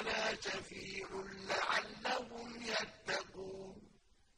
وَلَا شَفِيعٌ